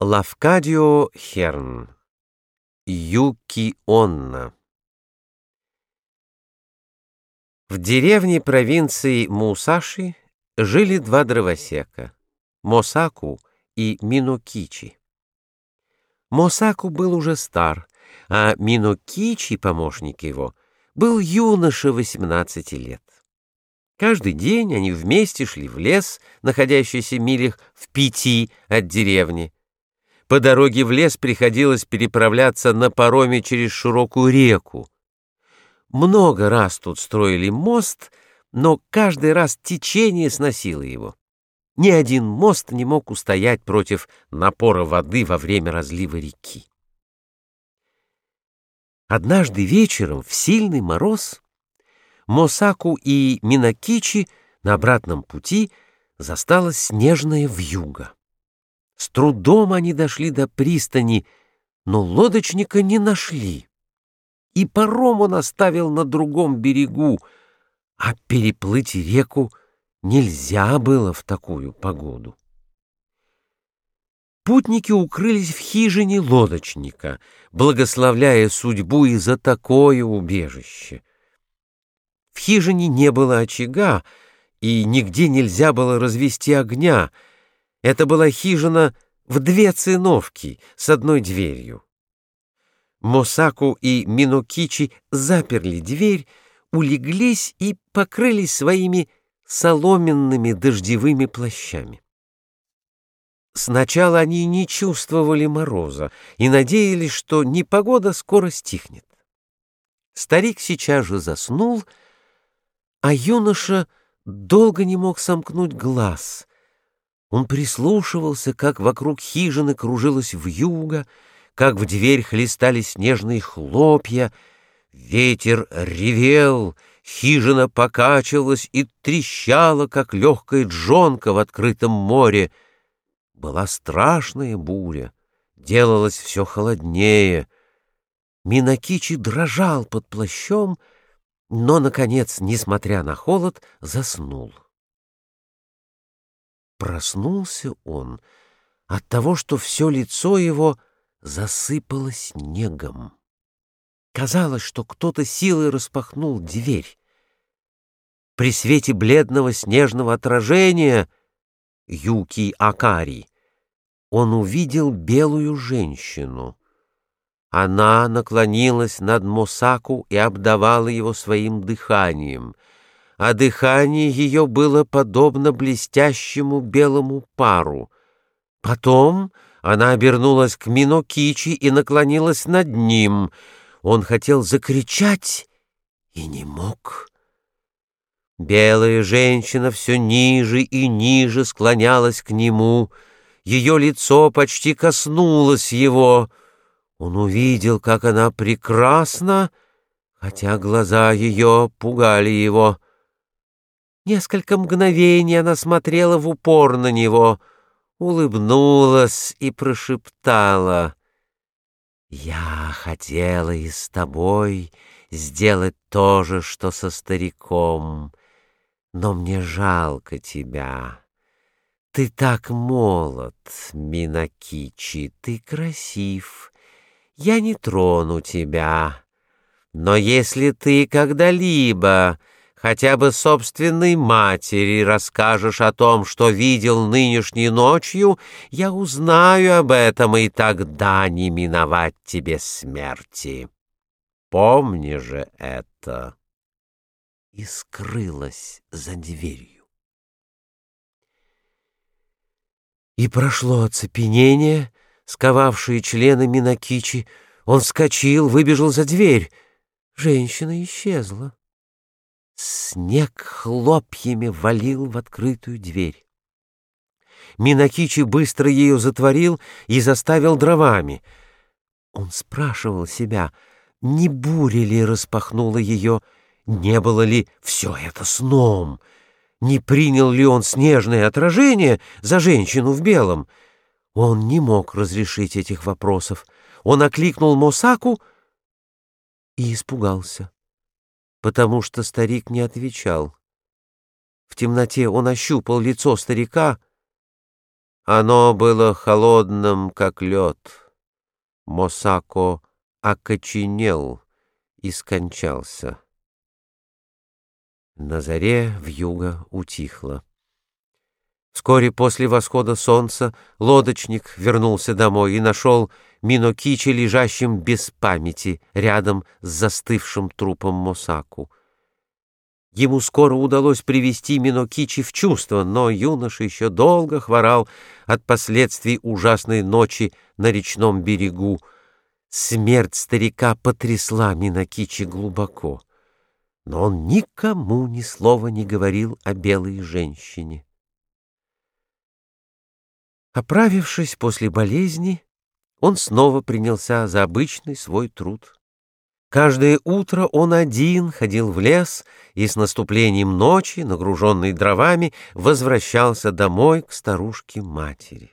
Лавкадио Херн. Юки-Онна. В деревне провинции Мусаши жили два дровосека — Мосаку и Минокичи. Мосаку был уже стар, а Минокичи, помощник его, был юноша 18 лет. Каждый день они вместе шли в лес, находящийся милях в пяти от деревни, по дороге в лес приходилось переправляться на пароме через широкую реку. Много раз тут строили мост, но каждый раз течение сносило его. Ни один мост не мог устоять против напора воды во время разлива реки. Однажды вечером в сильный мороз Мосаку и Минакичи на обратном пути застала снежная вьюга. С трудом они дошли до пристани, но лодочника не нашли. И паром он оставил на другом берегу, а переплыть реку нельзя было в такую погоду. Путники укрылись в хижине лодочника, благословляя судьбу и за такое убежище. В хижине не было очага, и нигде нельзя было развести огня — это была хижина в две циновки с одной дверью. Мосаку и Минокичи заперли дверь, улеглись и покрылись своими соломенными дождевыми плащами. Сначала они не чувствовали мороза и надеялись, что непогода скоро стихнет. Старик сейчас же заснул, а юноша долго не мог сомкнуть глаз, он прислушивался, как вокруг хижины кружилась вьюга, как в дверь хлестали снежные хлопья. Ветер ревел, хижина покачивалась и трещала, как легкая джонка в открытом море. Была страшная буря, делалось все холоднее. Минакичи дрожал под плащом, но, наконец, несмотря на холод, заснул. Проснулся он от того, что все лицо его засыпало снегом. Казалось, что кто-то силой распахнул дверь. При свете бледного снежного отражения Юки Акари он увидел белую женщину. Она наклонилась над Мосаку и обдавала его своим дыханием — а дыхание ее было подобно блестящему белому пару. Потом она обернулась к Минокичи и наклонилась над ним. Он хотел закричать и не мог. Белая женщина все ниже и ниже склонялась к нему. Ее лицо почти коснулось его. Он увидел, как она прекрасна, хотя глаза ее пугали его. Несколько мгновений она смотрела в упор на него, улыбнулась и прошептала. «Я хотела и с тобой сделать то же, что со стариком, но мне жалко тебя. Ты так молод, Минакичи, ты красив. Я не трону тебя, но если ты когда-либо хотя бы собственной матери расскажешь о том, что видел нынешней ночью, я узнаю об этом, и тогда не миновать тебе смерти. Помни же это. И скрылась за дверью. И прошло оцепенение, сковавшее члены Минакичи. Он вскочил, выбежал за дверь. Женщина исчезла. Снег хлопьями валил в открытую дверь. Минакичи быстро ее затворил и заставил дровами. Он спрашивал себя, не буря ли распахнула ее, не было ли все это сном, не принял ли он снежное отражение за женщину в белом. Он не мог разрешить этих вопросов. Он окликнул Мосаку и испугался потому что старик не отвечал. В темноте он ощупал лицо старика, Оно было холодным, как лед. Мосако окоченел и скончался. На заре вьюга утихла. Вскоре после восхода солнца лодочник вернулся домой и нашел Минокичи лежащим без памяти рядом с застывшим трупом Мосаку. Ему скоро удалось привести Минокичи в чувство, но юноша еще долго хворал от последствий ужасной ночи на речном берегу. Смерть старика потрясла Минокичи глубоко, но он никому ни слова не говорил о белой женщине. Оправившись после болезни, он снова принялся за обычный свой труд. Каждое утро он один ходил в лес и с наступлением ночи, нагруженный дровами, возвращался домой к старушке-матери.